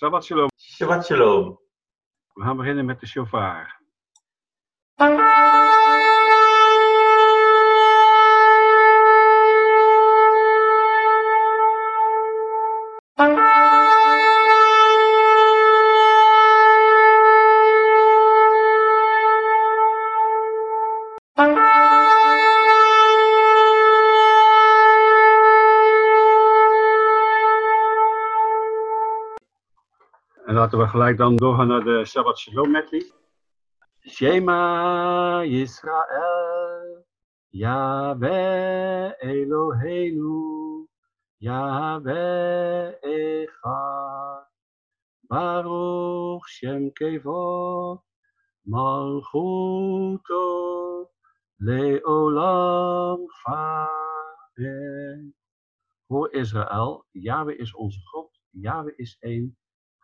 Shabbat shalom. Shabbat shalom. We gaan beginnen met de shofar. Gelijk dan doorgaan naar de Shabbat Shalom. Shema Yisrael, Yahweh Eloheinu, Yahweh Echad, Baruch Shem Kevod, Malchuto, Leolam Vaed. Hoor Israël, Yahweh is onze God, Yahweh is één.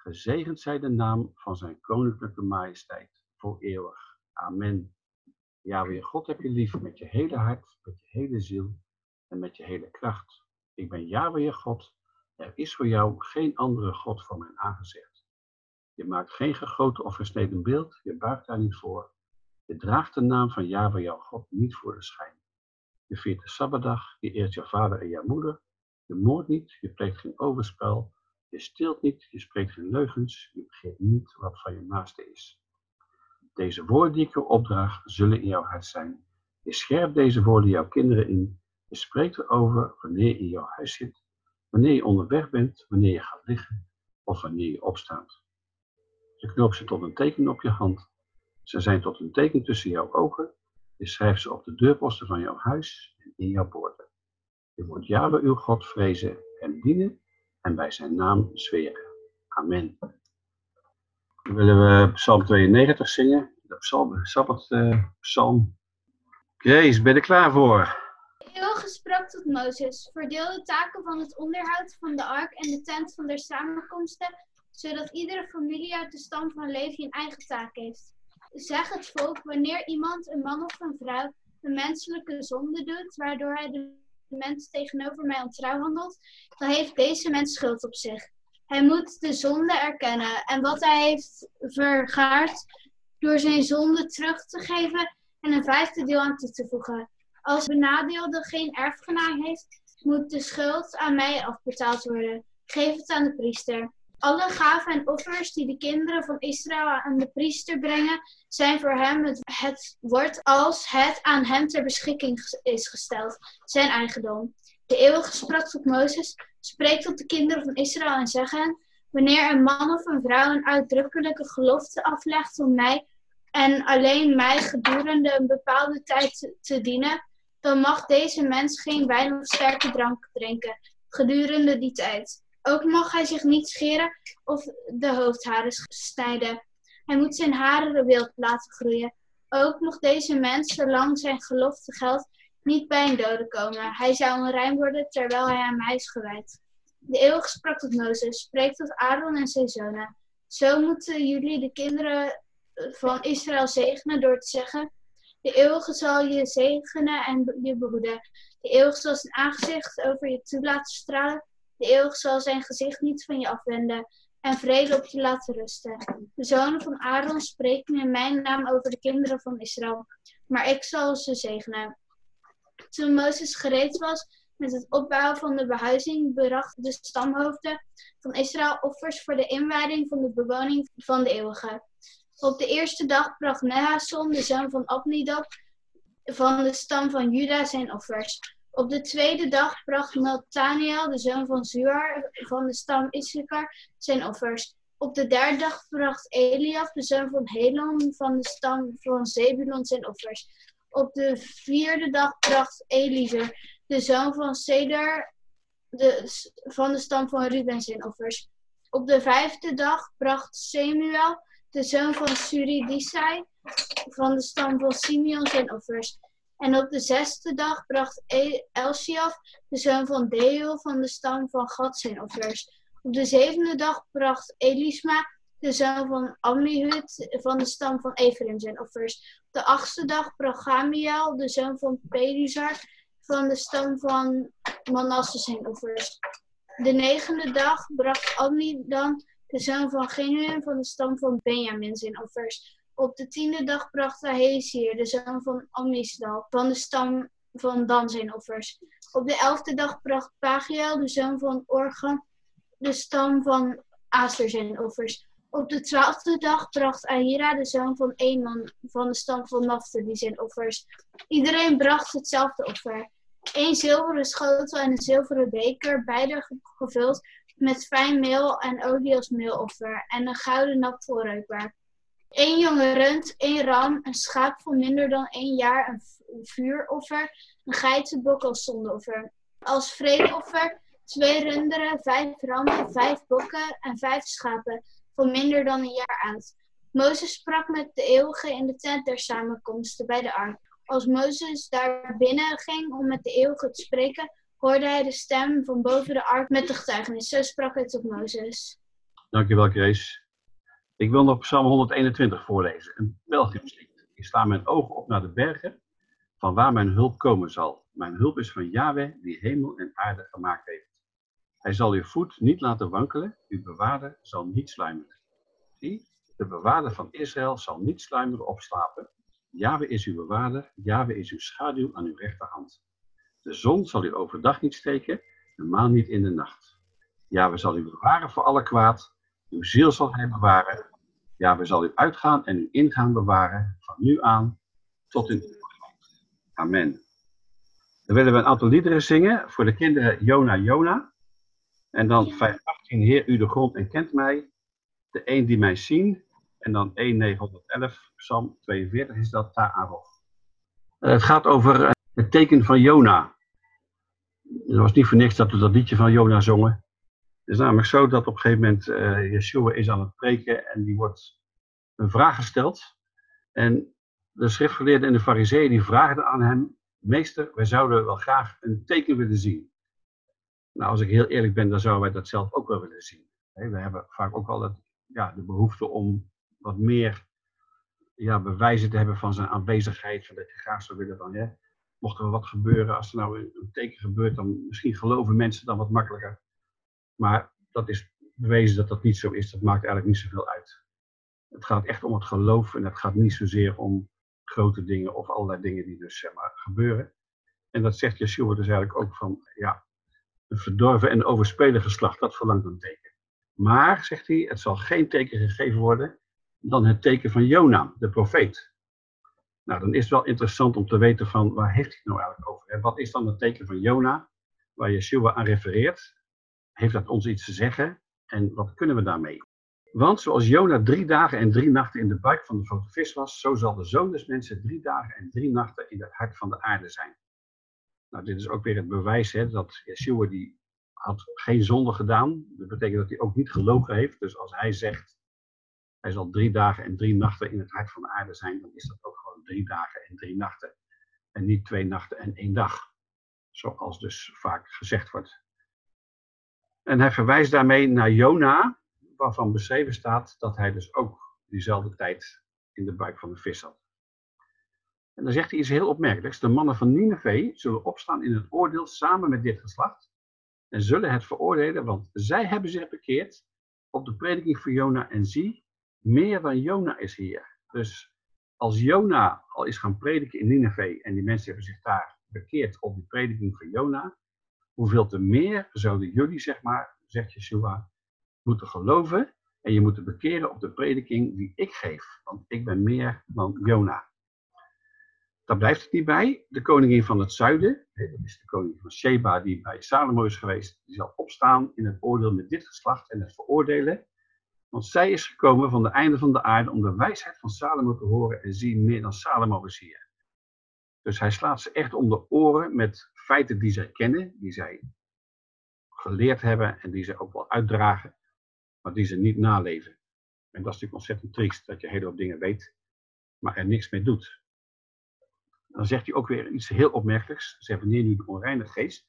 Gezegend zij de naam van zijn koninklijke majesteit voor eeuwig. Amen. Yahweh, God heb je lief met je hele hart, met je hele ziel en met je hele kracht. Ik ben Yahweh God. Er is voor jou geen andere God voor mijn aangezicht. Je maakt geen gegoten of gesneden beeld, je buigt daar niet voor. Je draagt de naam van Yahweh jouw God niet voor de schijn. Je viert de Sabbatdag, je eert jouw vader en jouw moeder. Je moordt niet, je pleegt geen overspel, je steelt niet, je spreekt geen leugens, je begeert niet wat van je naaste is. Deze woorden die ik je opdraag, zullen in jouw hart zijn. Je scherpt deze woorden jouw kinderen in. Je spreekt erover wanneer je in jouw huis zit, wanneer je onderweg bent, wanneer je gaat liggen of wanneer je opstaat. Je knoopt ze tot een teken op je hand. Ze zijn tot een teken tussen jouw ogen. Je schrijft ze op de deurposten van jouw huis en in jouw poorten. Je moet Yahweh uw God vrezen en dienen en bij zijn naam zweren. Amen. Dan willen we Psalm 92 zingen, de psalm, uh, psalm. Grace, ben je er klaar voor? Eeuwige sprak tot Mozes, verdeel de taken van het onderhoud van de ark en de tent van de samenkomsten, zodat iedere familie uit de stam van Levi een eigen taak heeft. Zeg het volk, wanneer iemand, een man of een vrouw, een menselijke zonde doet, waardoor hij de mens tegenover mij ontrouw handelt, dan heeft deze mens schuld op zich. Hij moet de zonde erkennen en wat hij heeft vergaard door zijn zonde terug te geven en een vijfde deel aan toe te voegen. Als de benadeelde geen erfgenaam heeft, moet de schuld aan mij afbetaald worden. Geef het aan de priester. Alle gaven en offers die de kinderen van Israël aan de priester brengen, zijn voor hem het, het wordt als het aan hem ter beschikking is gesteld, zijn eigendom. De eeuwige sprak tot Mozes, spreek tot de kinderen van Israël en zeg hen, wanneer een man of een vrouw een uitdrukkelijke gelofte aflegt om mij en alleen mij gedurende een bepaalde tijd te dienen, dan mag deze mens geen wijn of sterke drank drinken gedurende die tijd. Ook mag hij zich niet scheren of de hoofdharen snijden. Hij moet zijn haren wild laten groeien. Ook mocht deze mens, zolang zijn gelofte geldt, niet bij een dode komen. Hij zou onrein worden terwijl hij aan mij is gewijd. De eeuwige sprak tot Mozes, spreek tot Aaron en zijn zonen. Zo moeten jullie de kinderen van Israël zegenen door te zeggen, de eeuwige zal je zegenen en je behoeden. De eeuwige zal zijn aangezicht over je toe laten stralen de eeuwig zal zijn gezicht niet van je afwenden en vrede op je laten rusten. De zonen van Aaron spreken in mijn naam over de kinderen van Israël, maar ik zal ze zegenen. Toen Mozes gereed was met het opbouwen van de behuizing, bracht de stamhoofden van Israël offers voor de inwijding van de bewoning van de eeuwige. Op de eerste dag bracht Nehason, de zoon van Abnidab, van de stam van Juda, zijn offers. Op de tweede dag bracht Nathaniel, de zoon van Zuar, van de stam Issachar, zijn offers. Op de derde dag bracht Eliaf, de zoon van Helon, van de stam van Zebulon, zijn offers. Op de vierde dag bracht Eliezer, de zoon van Cedar, de, van de stam van Ruben, zijn offers. Op de vijfde dag bracht Samuel, de zoon van Suridisai, van de stam van Simeon, zijn offers. En op de zesde dag bracht e- Elsiaf, de zoon van Deo, van de stam van Gad, zijn offers. Op de zevende dag bracht Elisma, de zoon van Ammihud, van de stam van Ephraim, zijn offers. Op de achtste dag bracht Gamiel, de zoon van Pedizar, van de stam van Manasse, zijn offers. De negende dag bracht Abnidan, de zoon van Genuim van de stam van Benjamin zijn offers. Op de tiende dag bracht Ahezir, de zoon van Ammisdal, van de stam van Dan zijn offers. Op de elfde dag bracht Pagiel, de zoon van Organ, de stam van Aster zijn offers. Op de twaalfde dag bracht Ahira, de zoon van Eman, van de stam van Naphtali zijn offers. Iedereen bracht hetzelfde offer. Eén zilveren schotel en een zilveren beker, beide gevuld met fijn meel en olie als meeloffer, en een gouden nap voorreukbaar. Eén jonge rund, één ram, een schaap van minder dan één jaar, een vuuroffer, een geitenbok als zondeoffer. Als vredeoffer twee runderen, vijf rammen, vijf bokken en vijf schapen van minder dan een jaar oud. Mozes sprak met de eeuwige in de tent der samenkomsten bij de ark. Als Mozes daar binnen ging om met de eeuwige te spreken, hoorde hij de stem van boven de ark met de getuigenis. Zo sprak hij tot Mozes. Dankjewel, Grace. Ik wil nog Psalm 121 voorlezen, een pelgrimslied. Ik sla mijn ogen op naar de bergen, van waar mijn hulp komen zal. Mijn hulp is van Yahweh, die hemel en aarde gemaakt heeft. Hij zal uw voet niet laten wankelen, uw bewaarder zal niet sluimeren. Zie, de bewaarder van Israël zal niet sluimeren of slapen. Yahweh is uw bewaarder, Yahweh is uw schaduw aan uw rechterhand. De zon zal u overdag niet steken, de maan niet in de nacht. Yahweh zal u bewaren voor alle kwaad, uw ziel zal hij bewaren. Yahweh zal u uitgaan en uw ingaan bewaren, van nu aan tot in de Amen. Dan willen we een aantal liederen zingen voor de kinderen Jona Jona. En dan 518, Heer u de grond en kent mij. De een die mij zien. En dan 1911, Psalm 42 is dat Ta'arov. Uh, het gaat over uh, het teken van Jona. Het was niet voor niks dat we dat liedje van Jona zongen. Het is namelijk zo dat op een gegeven moment uh, Yeshua is aan het preken en die wordt een vraag gesteld. En de schriftgeleerden en de fariseeën die vragen aan hem, meester, wij zouden wel graag een teken willen zien. Nou, als ik heel eerlijk ben, dan zouden wij dat zelf ook wel willen zien. We hebben vaak ook wel het, ja, de behoefte om wat meer ja, bewijzen te hebben van zijn aanwezigheid. Van dat je graag zou willen van, hè, mocht er wat gebeuren, als er nou een teken gebeurt, dan misschien geloven mensen dan wat makkelijker. Maar dat is bewezen dat dat niet zo is. Dat maakt eigenlijk niet zoveel uit. Het gaat echt om het geloof en het gaat niet zozeer om grote dingen of allerlei dingen die dus zeg maar, gebeuren. En dat zegt Yeshua dus eigenlijk ook van, ja, een verdorven en overspelen geslacht, dat verlangt een teken. Maar, zegt hij, het zal geen teken gegeven worden dan het teken van Jona, de profeet. Nou, dan is het wel interessant om te weten van, waar heeft hij het nou eigenlijk over? En wat is dan het teken van Jona, waar Yeshua aan refereert? Heeft dat ons iets te zeggen? En wat kunnen we daarmee? Want zoals Jona drie dagen en drie nachten in de buik van de grote vis was, zo zal de zoon des mensen drie dagen en drie nachten in het hart van de aarde zijn. Nou, dit is ook weer het bewijs hè, dat Yeshua die had geen zonde gedaan. Dat betekent dat hij ook niet gelogen heeft. Dus als hij zegt, hij zal drie dagen en drie nachten in het hart van de aarde zijn, dan is dat ook gewoon drie dagen en drie nachten. En niet twee nachten en één dag. Zoals dus vaak gezegd wordt. En hij verwijst daarmee naar Jona, waarvan beschreven staat dat hij dus ook diezelfde tijd in de buik van de vis zat. En dan zegt hij iets heel opmerkelijks. De mannen van Nineveh zullen opstaan in het oordeel samen met dit geslacht. En zullen het veroordelen, want zij hebben zich bekeerd op de prediking van Jona. En zie, meer dan Jona is hier. Dus als Jona al is gaan prediken in Nineveh en die mensen hebben zich daar bekeerd op de prediking van Jona, hoeveel te meer zouden jullie, zeg maar, zegt Yeshua, moeten geloven en je moet bekeren op de prediking die ik geef. Want ik ben meer dan Jona. Daar blijft het niet bij. De koningin van het zuiden, dat is de koningin van Sheba die bij Salomo is geweest, die zal opstaan in het oordeel met dit geslacht en het veroordelen. Want zij is gekomen van de einde van de aarde om de wijsheid van Salomo te horen en zien meer dan Salomo is hier. Dus hij slaat ze echt om de oren met feiten die zij kennen, die zij geleerd hebben en die ze ook wel uitdragen, maar die ze niet naleven. En dat is natuurlijk ontzettend triest, dat je hele hoop dingen weet, maar er niks mee doet. Dan zegt hij ook weer iets heel opmerkelijks. Zegt, wanneer nu de onreine geest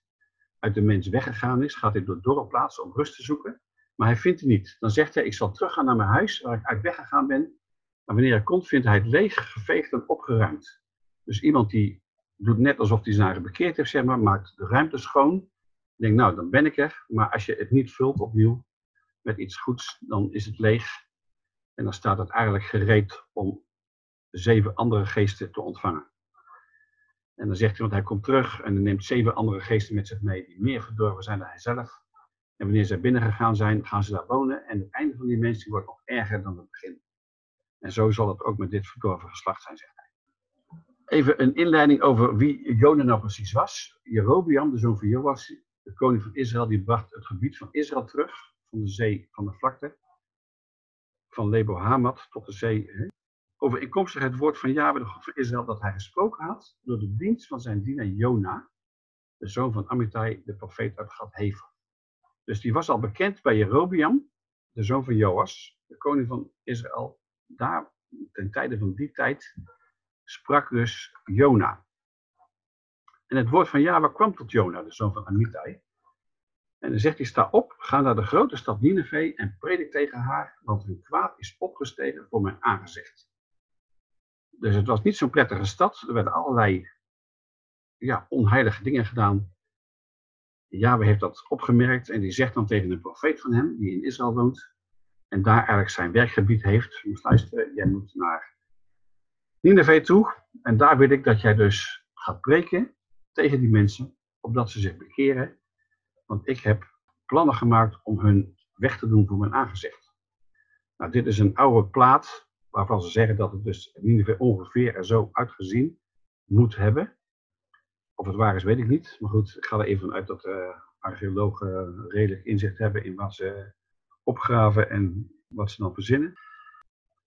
uit de mens weggegaan is, gaat hij door dorre plaatsen om rust te zoeken. Maar hij vindt het niet. Dan zegt hij, ik zal teruggaan naar mijn huis waar ik uit weggegaan ben. Maar wanneer hij komt, vindt hij het leeg, geveegd en opgeruimd. Dus iemand die doet net alsof hij zijn bekeerd heeft, zeg maar, maakt de ruimte schoon. Denkt, nou, dan ben ik er. Maar als je het niet vult opnieuw, met iets goeds, dan is het leeg. En dan staat het eigenlijk gereed om zeven andere geesten te ontvangen. En dan zegt hij, want hij komt terug en hij neemt zeven andere geesten met zich mee, die meer verdorven zijn dan hij zelf. En wanneer zij binnengegaan zijn, gaan ze daar wonen. En het einde van die mensen wordt nog erger dan het begin. En zo zal het ook met dit verdorven geslacht zijn, zegt hij. Even een inleiding over wie Jona nou precies was. Jerobiam, de zoon van Joas, de koning van Israël, die bracht het gebied van Israël terug, van de zee, van de vlakte, van Lebo Hamad tot de zee. Hè. Overeenkomstig het woord van Yahweh, de God van Israël, dat hij gesproken had door de dienst van zijn dienaar Jona, de zoon van Amittai, de profeet uit Gad Hever. Dus die was al bekend bij Jerobiam, de zoon van Joas, de koning van Israël. Daar, ten tijde van die tijd, sprak dus Jona. En het woord van Jahwe kwam tot Jona, de zoon van Amittai. En dan zegt hij, sta op, ga naar de grote stad Nineveh en predik tegen haar, want hun kwaad is opgestegen voor mijn aangezicht. Dus het was niet zo'n prettige stad. Er werden allerlei ja, onheilige dingen gedaan. Yahweh heeft dat opgemerkt en die zegt dan tegen een profeet van hem, die in Israël woont, en daar eigenlijk zijn werkgebied heeft. Je moet luisteren, jij moet naar Nineveh toe. En daar wil ik dat jij dus gaat preken tegen die mensen, opdat ze zich bekeren. Want ik heb plannen gemaakt om hun weg te doen voor mijn aangezicht. Nou, dit is een oude plaat waarvan ze zeggen dat het dus Nineveh ongeveer er zo uitgezien moet hebben. Of het waar is, weet ik niet. Maar goed, ik ga er even uit dat uh, archeologen redelijk inzicht hebben in wat ze opgraven en wat ze dan verzinnen.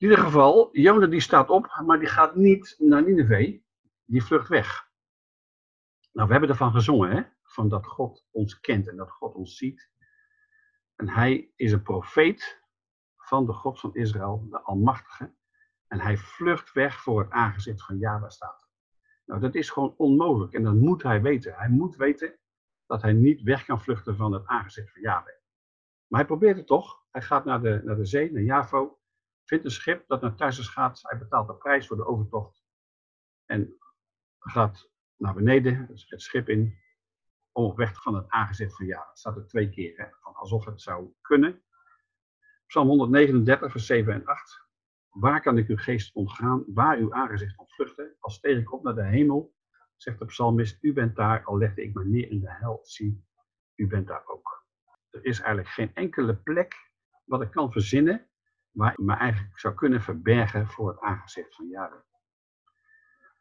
In ieder geval, Jona die staat op, maar die gaat niet naar Nineveh. Die vlucht weg. Nou, we hebben ervan gezongen, hè? Van dat God ons kent en dat God ons ziet. En hij is een profeet van de God van Israël, de Almachtige. En hij vlucht weg voor het aangezicht van Java staat. Nou, dat is gewoon onmogelijk en dat moet hij weten. Hij moet weten dat hij niet weg kan vluchten van het aangezicht van Yahweh. Maar hij probeert het toch. Hij gaat naar de, naar de zee, naar Javo vindt een schip dat naar Tarsus gaat. Hij betaalt de prijs voor de overtocht. En gaat naar beneden, het schip in, om weg van het aangezicht van ja. Dat staat er twee keer, hè, van alsof het zou kunnen. Psalm 139, vers 7 en 8. Waar kan ik uw geest ontgaan, waar uw aangezicht ontvluchten? Als steeg ik op naar de hemel, zegt de psalmist, u bent daar, al legde ik me neer in de hel, zie, u bent daar ook. Er is eigenlijk geen enkele plek wat ik kan verzinnen waar ik me eigenlijk zou kunnen verbergen voor het aangezicht van Yahweh.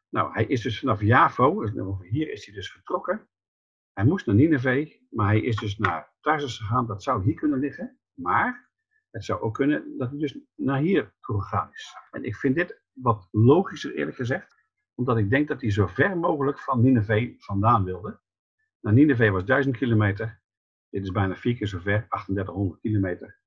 Nou, hij is dus vanaf Javo, hier is hij dus vertrokken. Hij moest naar Nineveh, maar hij is dus naar Tarsus gegaan. Dat zou hier kunnen liggen, maar het zou ook kunnen dat hij dus naar hier toe gegaan is. En ik vind dit wat logischer eerlijk gezegd, omdat ik denk dat hij zo ver mogelijk van Nineveh vandaan wilde. Naar Nineveh was 1000 kilometer, dit is bijna vier keer zo ver, 3800 kilometer.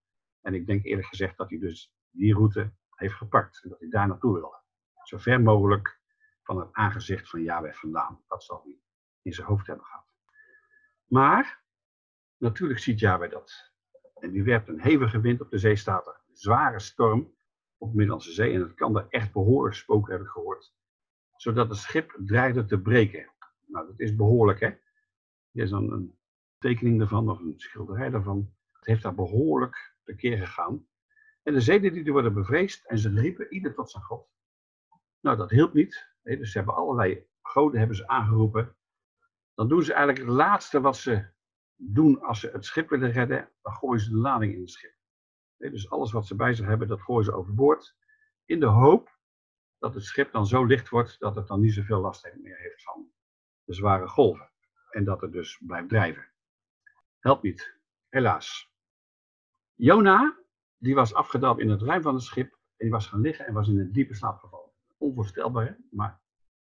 En ik denk eerlijk gezegd dat hij dus die route heeft gepakt. En dat hij daar naartoe wilde. Zo ver mogelijk van het aangezicht van Yahweh vandaan. Dat zal hij in zijn hoofd hebben gehad. Maar, natuurlijk ziet Yahweh dat. En die werpt een hevige wind op de zee. Een zware storm op de Middellandse Zee. En het kan daar echt behoorlijk spoken, heb ik gehoord. Zodat het schip dreigde te breken. Nou, dat is behoorlijk, hè. Hier is dan een tekening ervan, of een schilderij daarvan. Het heeft daar behoorlijk keer gegaan. En de zeden die worden bevreesd en ze riepen ieder tot zijn God. Nou, dat hielp niet. dus ze hebben allerlei goden hebben ze aangeroepen. Dan doen ze eigenlijk het laatste wat ze doen als ze het schip willen redden. Dan gooien ze de lading in het schip. dus alles wat ze bij zich hebben, dat gooien ze overboord. In de hoop dat het schip dan zo licht wordt dat het dan niet zoveel last meer heeft van de zware golven. En dat het dus blijft drijven. Helpt niet, helaas. Jona, die was afgedaald in het ruim van het schip. En die was gaan liggen en was in een diepe slaap gevallen. Onvoorstelbaar, maar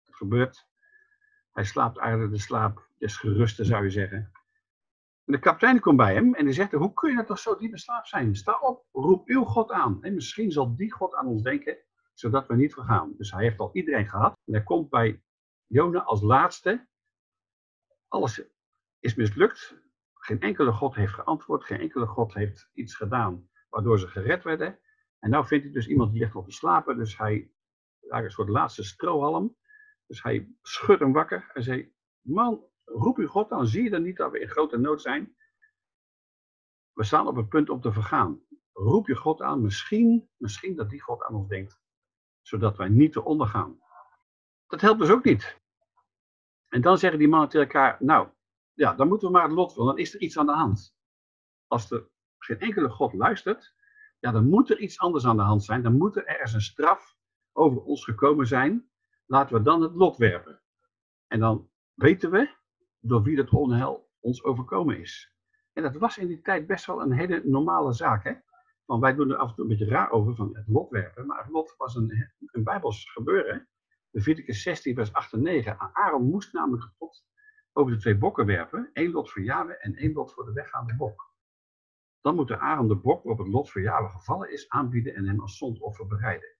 het gebeurt. Hij slaapt eigenlijk de slaap des gerusten, zou je zeggen. En de kapitein komt bij hem en die zegt, hoe kun je dat toch zo diep in slaap zijn? Sta op, roep uw God aan. En misschien zal die God aan ons denken, zodat we niet vergaan. Dus hij heeft al iedereen gehad. En hij komt bij Jona als laatste. Alles is mislukt. Geen enkele God heeft geantwoord, geen enkele God heeft iets gedaan waardoor ze gered werden. En nou vindt hij dus iemand die ligt op te slapen, dus hij, daar een soort laatste strohalm. Dus hij schudt hem wakker en zei, man, roep uw God dan, zie je dan niet dat we in grote nood zijn? we staan op het punt om te vergaan. Roep je God aan, misschien, misschien dat die God aan ons denkt, zodat wij niet te ondergaan. Dat helpt dus ook niet. En dan zeggen die mannen tegen elkaar, nou, ja, dan moeten we maar het lot willen, dan is er iets aan de hand. Als er geen enkele God luistert, ja, dan moet er iets anders aan de hand zijn. Dan moet er ergens een straf over ons gekomen zijn. Laten we dan het lot werpen. En dan weten we door wie dat onheil ons overkomen is. En dat was in die tijd best wel een hele normale zaak. Hè? Want wij doen er af en toe een beetje raar over van het lot werpen. Maar het lot was een, een bijbels gebeuren. Leviticus 16 vers 8 en 9. Aaron moest namelijk lot over de twee bokken werpen. één lot voor Jahwe en één lot voor de weggaande bok. Dan moet de Aaron de bok waarop het lot voor Jahwe gevallen is aanbieden en hem als zondoffer bereiden.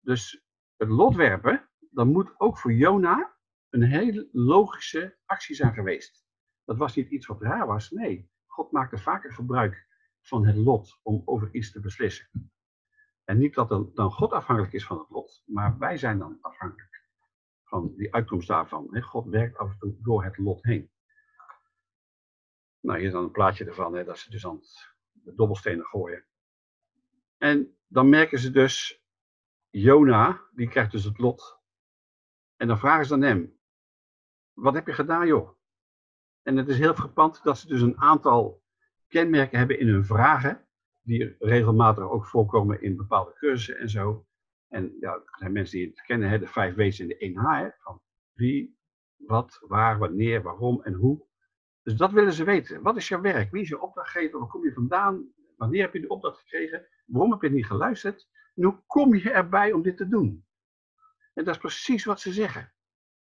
Dus het lot werpen, dan moet ook voor Jona een hele logische actie zijn geweest. Dat was niet iets wat raar was. Nee, God maakte vaker gebruik van het lot om over iets te beslissen. En niet dat dan God afhankelijk is van het lot, maar wij zijn dan afhankelijk van die uitkomst daarvan. God werkt af en toe door het lot heen. Nou, hier is dan een plaatje ervan, hè, dat ze dus aan de dobbelstenen gooien. En dan merken ze dus, Jona, die krijgt dus het lot. En dan vragen ze aan hem, wat heb je gedaan joh? En het is heel frappant dat ze dus een aantal kenmerken hebben in hun vragen, die regelmatig ook voorkomen in bepaalde cursussen en zo. En ja, zijn mensen die het kennen, hè, de vijf W's en de 1 H, van wie, wat, waar, wanneer, waarom en hoe. Dus dat willen ze weten. Wat is jouw werk? Wie is je opdrachtgever? Waar kom je vandaan? Wanneer heb je de opdracht gekregen? Waarom heb je niet geluisterd? En hoe kom je erbij om dit te doen? En dat is precies wat ze zeggen.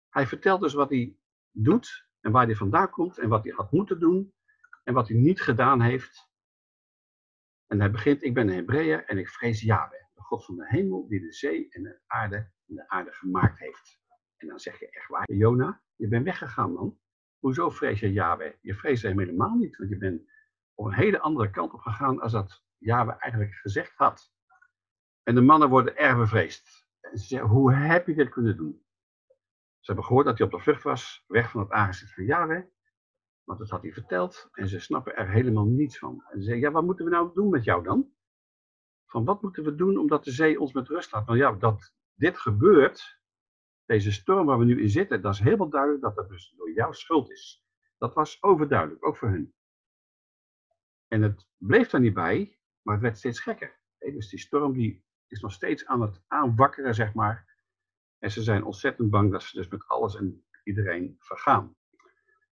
Hij vertelt dus wat hij doet en waar hij vandaan komt en wat hij had moeten doen en wat hij niet gedaan heeft. En hij begint, ik ben een Hebreeër en ik vrees Yahweh, God van de hemel die de zee en de aarde en de aarde gemaakt heeft. En dan zeg je echt waar, Jona, je bent weggegaan man. Hoezo vrees je Yahweh? Je vreest hem helemaal niet, want je bent op een hele andere kant op gegaan als dat Yahweh eigenlijk gezegd had. En de mannen worden erg bevreesd. En ze zeggen, hoe heb je dit kunnen doen? Ze hebben gehoord dat hij op de vlucht was, weg van het aangezicht van Yahweh. Want dat had hij verteld. En ze snappen er helemaal niets van. En ze zeggen, ja, wat moeten we nou doen met jou dan? Van wat moeten we doen omdat de zee ons met rust laat? Nou ja, dat dit gebeurt, deze storm waar we nu in zitten, dat is helemaal duidelijk dat dat dus door jouw schuld is. Dat was overduidelijk, ook voor hun. En het bleef daar niet bij, maar het werd steeds gekker. Dus die storm die is nog steeds aan het aanwakkeren, zeg maar. En ze zijn ontzettend bang dat ze dus met alles en iedereen vergaan.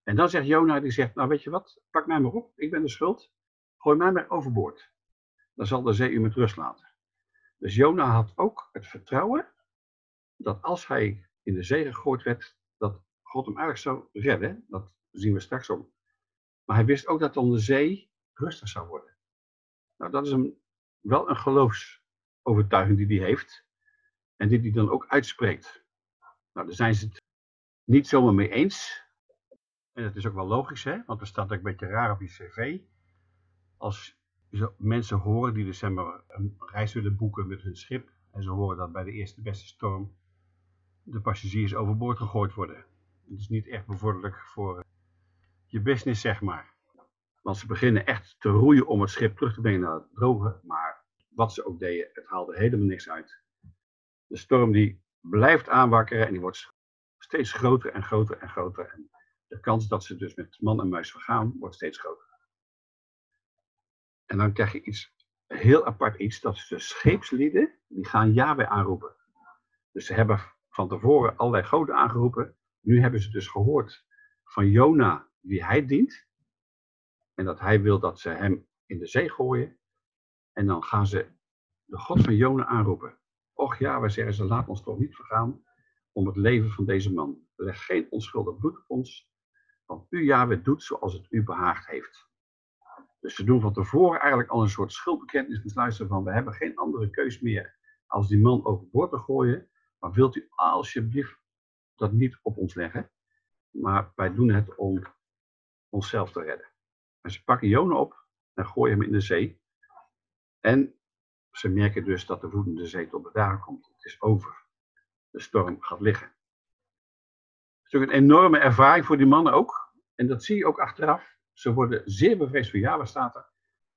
En dan zegt Jona, die zegt, nou weet je wat, pak mij maar op, ik ben de schuld. Gooi mij maar overboord. Dan zal de zee u met rust laten. Dus Jona had ook het vertrouwen dat als hij in de zee gegooid werd, dat God hem eigenlijk zou redden. Dat zien we straks ook. Maar hij wist ook dat dan de zee rustig zou worden. Nou, dat is een, wel een geloofsovertuiging die hij heeft. En die hij dan ook uitspreekt. Nou, daar zijn ze het niet zomaar mee eens. En dat is ook wel logisch, hè? want er staat ook een beetje raar op je cv. Als mensen horen die maar, een reis willen boeken met hun schip. En ze horen dat bij de eerste beste storm de passagiers overboord gegooid worden. Het is niet echt bevorderlijk voor je business, zeg maar. Want ze beginnen echt te roeien om het schip terug te brengen naar het droge. Maar wat ze ook deden, het haalde helemaal niks uit. De storm die blijft aanwakkeren en die wordt steeds groter en groter en groter. En de kans dat ze dus met man en muis vergaan, wordt steeds groter. En dan krijg je iets heel apart iets, dat de scheepslieden, die gaan Yahweh aanroepen. Dus ze hebben van tevoren allerlei goden aangeroepen. Nu hebben ze dus gehoord van Jona wie hij dient. En dat hij wil dat ze hem in de zee gooien. En dan gaan ze de God van Jona aanroepen. Och ja, wij zeggen ze, laat ons toch niet vergaan om het leven van deze man. Leg geen onschuldig bloed op ons, want u, Yahweh, doet zoals het u behaagd heeft. Dus ze doen van tevoren eigenlijk al een soort schuldbekentenis besluiten van, we hebben geen andere keus meer als die man overboord te gooien, maar wilt u alsjeblieft dat niet op ons leggen, maar wij doen het om onszelf te redden. En ze pakken Jona op en gooien hem in de zee. En ze merken dus dat de woedende zee tot bedaren komt. Het is over. De storm gaat liggen. Het is natuurlijk een enorme ervaring voor die mannen ook. En dat zie je ook achteraf. Ze worden zeer bevreesd voor Java staat er.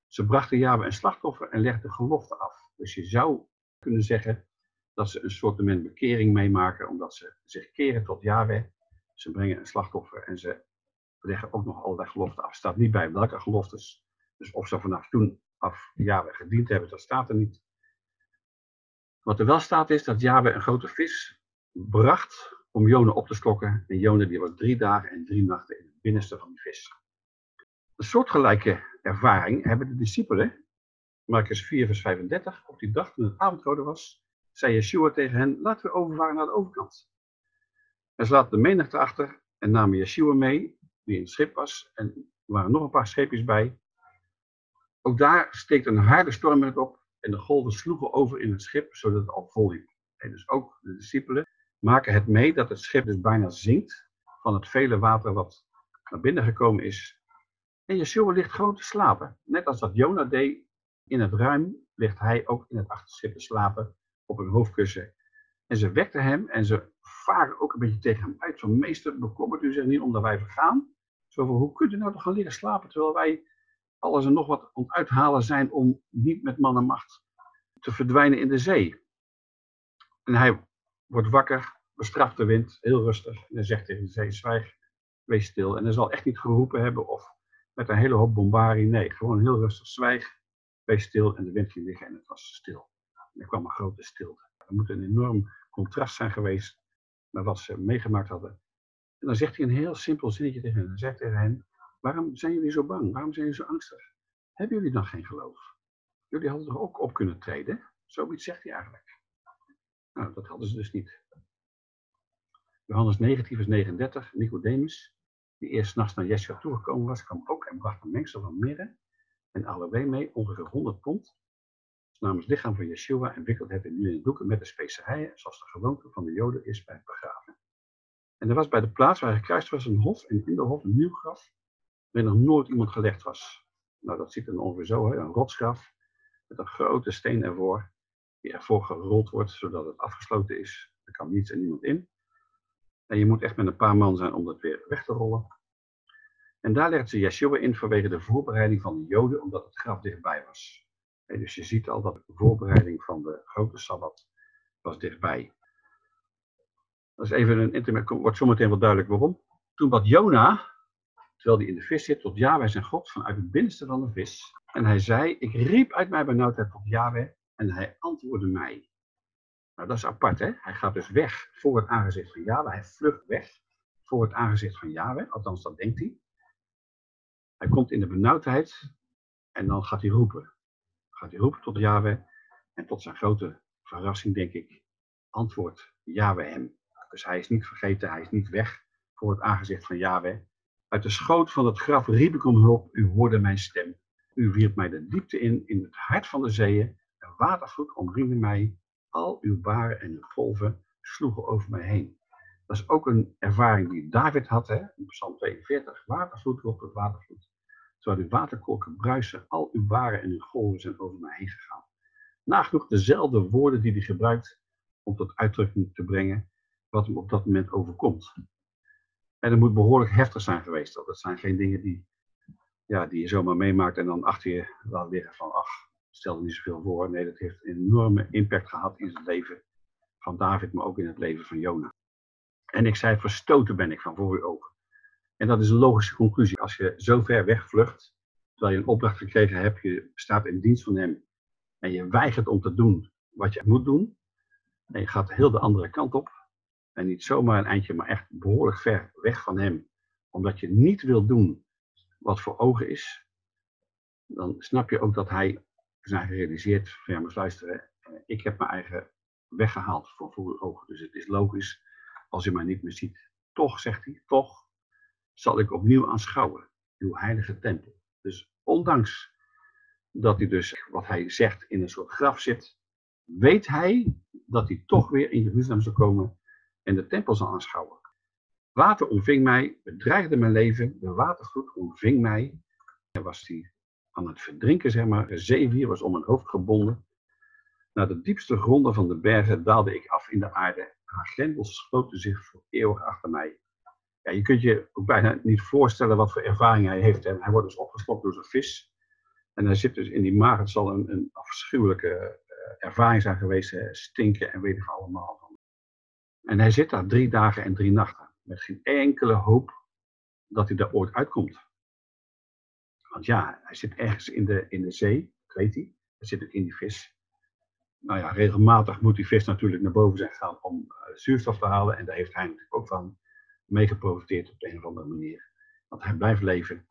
Ze brachten Yahweh een slachtoffer en legden gelofte af. Dus je zou kunnen zeggen dat ze een soort bekering meemaken, omdat ze zich keren tot Yahweh. Ze brengen een slachtoffer en ze leggen ook nog allerlei geloften af. Staat niet bij welke geloftes. Dus of ze vanaf toen af Yahweh gediend hebben, dat staat er niet. Wat er wel staat is dat Yahweh een grote vis bracht om Jona op te slokken. En Jona die was drie dagen en drie nachten in het binnenste van die vis. Een soortgelijke ervaring hebben de discipelen, Marcus 4 vers 35, op die dag toen het avondrode was, zei Yeshua tegen hen, laten we overvaren naar de overkant. En ze laten de menigte achter en namen Yeshua mee, die in het schip was, en er waren nog een paar scheepjes bij. Ook daar steekt een harde storm met op en de golven sloegen over in het schip, zodat het al vol liep. En dus ook de discipelen maken het mee dat het schip dus bijna zinkt van het vele water wat naar binnen gekomen is. En Yeshua ligt gewoon te slapen. Net als dat Jona deed in het ruim, ligt hij ook in het achterschip te slapen op een hoofdkussen. En ze wekten hem en ze varen ook een beetje tegen hem uit van meester, bekommert u zich niet omdat wij vergaan? Zo hoe kunt u nou toch gaan liggen slapen terwijl wij alles en nog wat om uithalen zijn om niet met man en macht te verdwijnen in de zee? En hij wordt wakker, bestraft de wind, heel rustig. En hij zegt tegen de zee, zwijg, wees stil. En hij zal echt niet geroepen hebben of met een hele hoop bombarie. Nee, gewoon heel rustig, zwijg, wees stil. En de wind ging liggen en het was stil. Er kwam een grote stilte. Er moet een enorm contrast zijn geweest met wat ze meegemaakt hadden. En dan zegt hij een heel simpel zinnetje tegen hen. Hij zegt tegen hen, waarom zijn jullie zo bang? Waarom zijn jullie zo angstig? Hebben jullie dan geen geloof? Jullie hadden toch ook op kunnen treden? Zoiets zegt hij eigenlijk. Nou, dat hadden ze dus niet. Johannes 19, vers 39, Nicodemus, die eerst nachts naar Yeshua toegekomen was, kwam ook en bracht een mengsel van mirre en aloe mee, ongeveer 100 pond, namens lichaam van Yeshua en wikkelde het in nu in doeken met de specerijen, zoals de gewoonte van de Joden is bij het begraven. En er was bij de plaats waar gekruist was een hof en in de hof een nieuw graf, waarin nog nooit iemand gelegd was. Nou, dat ziet er ongeveer zo, hè? een rotsgraf met een grote steen ervoor die ervoor gerold wordt, zodat het afgesloten is. Er kan niets en niemand in. En je moet echt met een paar man zijn om dat weer weg te rollen. En daar legt ze Yeshua in vanwege de voorbereiding van de Joden, omdat het graf dichtbij was. Dus je ziet al dat de voorbereiding van de grote Sabbat was dichtbij. Dat is even een internet, wordt zometeen wel duidelijk waarom. Toen bad Jona, terwijl hij in de vis zit, tot Yahweh zijn God vanuit het binnenste van de vis. En hij zei, ik riep uit mijn benauwdheid tot Yahweh en hij antwoordde mij. Nou, dat is apart, hè? Hij gaat dus weg voor het aangezicht van Yahweh. Hij vlucht weg voor het aangezicht van Yahweh. Althans, dat denkt hij. Hij komt in de benauwdheid en dan gaat hij roepen. Gaat hij roepen tot Yahweh. En tot zijn grote verrassing, denk ik, antwoordt Yahweh hem. Dus hij is niet vergeten, hij is niet weg voor het aangezicht van Yahweh. Uit de schoot van het graf riep ik om hulp, u hoorde mijn stem. U wierp mij de diepte in, in het hart van de zeeën watervloed omringde mij, al uw baren en uw golven sloegen over mij heen. Dat is ook een ervaring die David had, hè, in Psalm 42. Watervloed op het watervloed. Terwijl uw waterkolken bruisen, al uw baren en uw golven zijn over mij heen gegaan. Nagenoeg dezelfde woorden die hij gebruikt om tot uitdrukking te brengen wat hem op dat moment overkomt. En dat moet behoorlijk heftig zijn geweest. Dat zijn geen dingen die, ja, die je zomaar meemaakt en dan achter je laat liggen van, ach, stelde niet zoveel voor. Nee, dat heeft een enorme impact gehad in het leven van David, maar ook in het leven van Jona. En ik zei, verstoten ben ik van voor uw ogen. En dat is een logische conclusie. Als je zo ver wegvlucht, terwijl je een opdracht gekregen hebt, je staat in dienst van hem, en je weigert om te doen wat je moet doen, en je gaat heel de andere kant op, en niet zomaar een eindje, maar echt behoorlijk ver weg van hem, omdat je niet wil doen wat voor ogen is, dan snap je ook dat hij zijn gerealiseerd van luisteren, eh, ik heb mijn eigen weggehaald voor, voor ogen. Dus het is logisch als u mij niet meer ziet. Toch, zegt hij, toch zal ik opnieuw aanschouwen uw heilige tempel. Dus ondanks dat hij dus, wat hij zegt, in een soort graf zit, weet hij dat hij toch weer in Jeruzalem zal komen en de tempel zal aanschouwen. Water omving mij, bedreigde mijn leven, de watervloed omving mij. En was hij aan het verdrinken, zeg maar. Een zeewier was om mijn hoofd gebonden. Naar de diepste gronden van de bergen daalde ik af in de aarde. Haar grendels sloten zich voor eeuwig achter mij. Ja, je kunt je ook bijna niet voorstellen wat voor ervaring hij heeft. Hij wordt dus opgeslokt door zijn vis. En hij zit dus in die maag. Het zal een, een afschuwelijke eh, ervaring zijn geweest. Stinken en weet ik allemaal. En hij zit daar drie dagen en drie nachten. Met geen enkele hoop dat hij daar ooit uitkomt. Want ja, hij zit ergens in de, in de zee, dat weet hij. Hij zit in die vis. Nou ja, regelmatig moet die vis natuurlijk naar boven zijn gegaan om uh, zuurstof te halen. En daar heeft hij natuurlijk ook van mee geprofiteerd op de een of andere manier. Want hij blijft leven.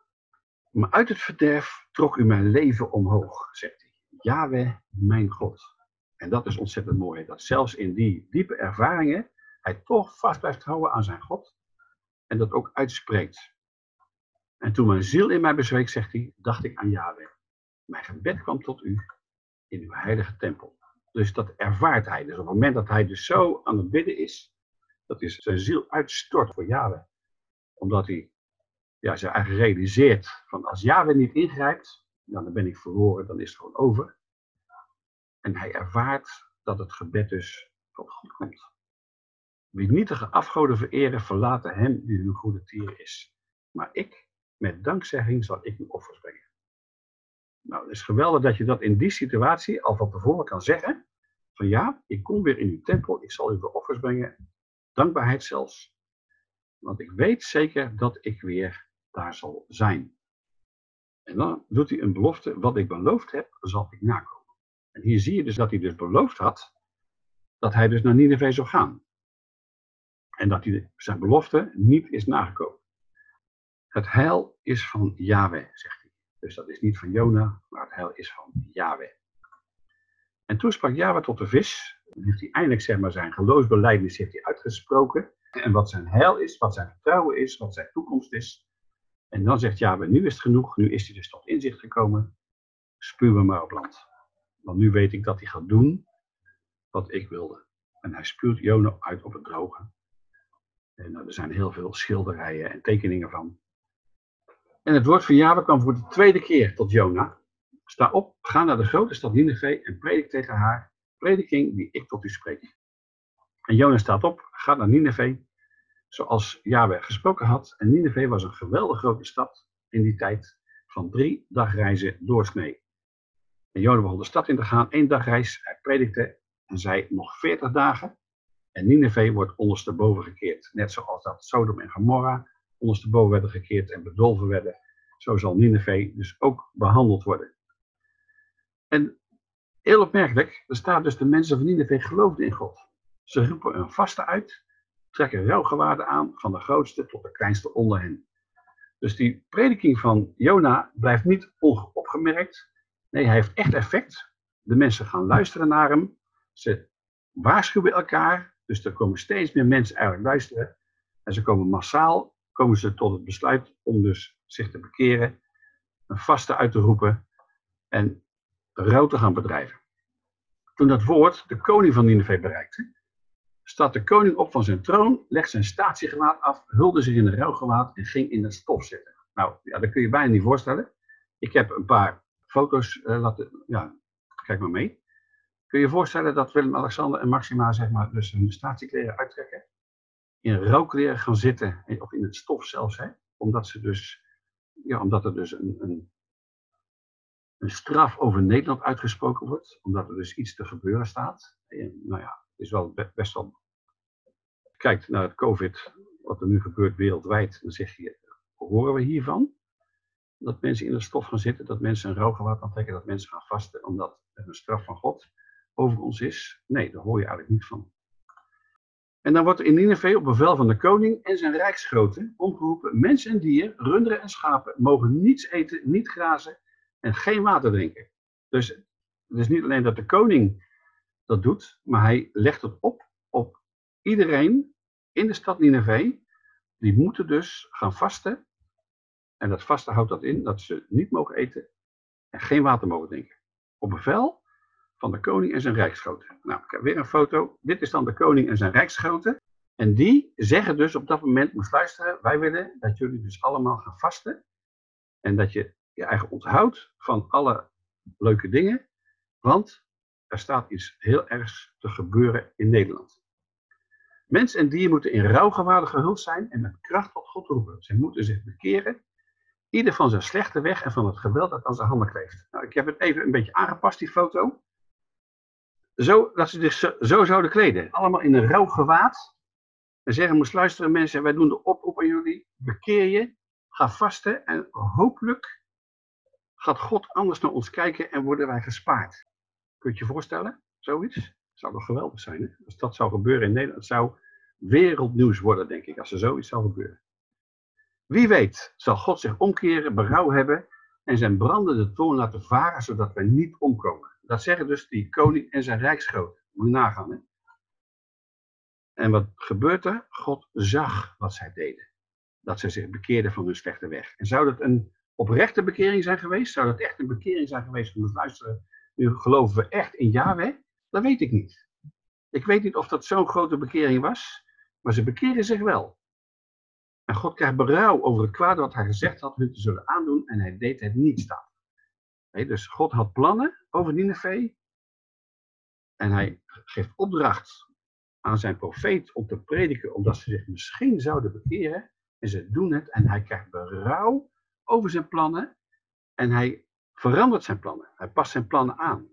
Maar uit het verderf trok u mijn leven omhoog, zegt hij. Yahweh, mijn God. En dat is ontzettend mooi. Dat zelfs in die diepe ervaringen hij toch vast blijft houden aan zijn God. En dat ook uitspreekt. En toen mijn ziel in mij bezweek, zegt hij, dacht ik aan Yahweh. Mijn gebed kwam tot u in uw heilige tempel. Dus dat ervaart hij. Dus op het moment dat hij dus zo aan het bidden is, dat is zijn ziel uitstort voor Yahweh. Omdat hij ja, zich eigenlijk realiseert van als Yahweh niet ingrijpt, dan ben ik verloren, dan is het gewoon over. En hij ervaart dat het gebed dus tot God komt. Wie nietige afgoden vereren, verlaten hem die hun goede tier is. Maar ik, met dankzegging, zal ik uw offers brengen. Nou, het is geweldig dat je dat in die situatie al van tevoren kan zeggen. Van ja, ik kom weer in uw tempel, ik zal u de offers brengen. Dankbaarheid zelfs. Want ik weet zeker dat ik weer daar zal zijn. En dan doet hij een belofte, wat ik beloofd heb, zal ik nakomen. En hier zie je dus dat hij dus beloofd had, dat hij dus naar Nineveh zou gaan. En dat hij zijn belofte niet is nagekomen. Het heil is van Yahweh, zegt hij. Dus dat is niet van Jona, maar het heil is van Yahweh. En toen sprak Yahweh tot de vis. Dan heeft hij eindelijk zeg maar, zijn geloofsbeleidnis heeft hij uitgesproken. En wat zijn heil is, wat zijn vertrouwen is, wat zijn toekomst is. En dan zegt Yahweh, nu is het genoeg. Nu is hij dus tot inzicht gekomen. Spuw me maar op land. Want nu weet ik dat hij gaat doen wat ik wilde. En hij spuwt Jona uit op het droge. En er zijn heel veel schilderijen en tekeningen van. En het woord van Java kwam voor de tweede keer tot Jona. Sta op, ga naar de grote stad Nineveh en predik tegen haar, prediking die ik tot u spreek. En Jona staat op, gaat naar Nineveh, zoals Yahweh gesproken had. En Nineveh was een geweldig grote stad in die tijd, van drie dagreizen doorsnee. En Jona begon de stad in te gaan, één dagreis, hij predikte en zei nog veertig dagen. En Nineveh wordt ondersteboven gekeerd. Net zoals dat Sodom en Gomorra ondersteboven werden gekeerd en bedolven werden. Zo zal Nineveh dus ook behandeld worden. En heel opmerkelijk, er staat dus de mensen van Nineveh geloofden in God. Ze roepen een vaste uit, trekken rouwgewaarden aan van de grootste tot de kleinste onder hen. Dus die prediking van Jona blijft niet onopgemerkt. Nee, hij heeft echt effect. De mensen gaan luisteren naar hem. Ze waarschuwen elkaar. Dus er komen steeds meer mensen eigenlijk luisteren. En ze komen massaal, komen ze tot het besluit om dus zich te bekeren, een vaste uit te roepen en rouw te gaan bedrijven. Toen dat woord de koning van Nineveh bereikte, staat de koning op van zijn troon, legt zijn statiegewaad af, hulde zich in een rouwgewaad en ging in het stof zitten. Nou, ja, dat kun je bijna niet voorstellen. Ik heb een paar foto's uh, laten, ja, kijk maar mee. Kun je je voorstellen dat Willem-Alexander en Maxima zeg maar, dus hun statiekleren uittrekken? In rouwkleren gaan zitten, of in het stof zelfs? Omdat, ze dus, ja, omdat er dus een, een, een straf over Nederland uitgesproken wordt. Omdat er dus iets te gebeuren staat. Nou ja, het is wel best wel... Kijkt naar het COVID, wat er nu gebeurt wereldwijd, dan zeg je, horen we hiervan? Dat mensen in het stof gaan zitten, dat mensen een rouwgewaad aantrekken, dat mensen gaan vasten, omdat er een straf van God over ons is? Nee, daar hoor je eigenlijk niet van. En dan wordt in Nineveh op bevel van de koning en zijn rijksgroten omgeroepen: mensen en dieren, runderen en schapen mogen niets eten, niet grazen en geen water drinken. Dus het is niet alleen dat de koning dat doet, maar hij legt het op op iedereen in de stad Nineveh. Die moeten dus gaan vasten. En dat vasten houdt dat in dat ze niet mogen eten en geen water mogen drinken. Op bevel van de koning en zijn rijksgroten. Nou, ik heb weer een foto. Dit is dan de koning en zijn rijksgroten. En die zeggen dus op dat moment, moet luisteren, wij willen dat jullie dus allemaal gaan vasten. En dat je je eigen onthoudt van alle leuke dingen. Want er staat iets heel ergs te gebeuren in Nederland. Mens en dier moeten in rouwgewaarde gehuld zijn en met kracht tot God roepen. Ze moeten zich bekeren Ieder van zijn slechte weg en van het geweld dat aan zijn handen kleeft. Nou, ik heb het even een beetje aangepast, die foto. Zo, dat ze zich zo, zo zouden kleden. Allemaal in een rauw gewaad. En zeggen, moest luisteren mensen, wij doen de oproep aan jullie. Bekeer je, ga vasten en hopelijk gaat God anders naar ons kijken en worden wij gespaard. Kun je je voorstellen, zoiets? Zou toch geweldig zijn, hè? Als dat zou gebeuren in Nederland, zou wereldnieuws worden, denk ik, als er zoiets zou gebeuren. Wie weet zal God zich omkeren, berouw hebben en zijn brandende toorn laten varen, zodat wij niet omkomen. Dat zeggen dus die koning en zijn rijksgroot. Moet je nagaan, hè? En wat gebeurt er? God zag wat zij deden. Dat zij zich bekeerden van hun slechte weg. En zou dat een oprechte bekering zijn geweest? Zou dat echt een bekering zijn geweest om te luisteren? Nu geloven we echt in Yahweh? Dat weet ik niet. Ik weet niet of dat zo'n grote bekering was, maar ze bekeren zich wel. En God krijgt berouw over het kwaad wat hij gezegd had hun te zullen aandoen en hij deed het niet staan. Dus God had plannen over Nineveh en hij geeft opdracht aan zijn profeet om te prediken, omdat ze zich misschien zouden bekeren. En ze doen het en hij krijgt berouw over zijn plannen. En hij verandert zijn plannen. Hij past zijn plannen aan.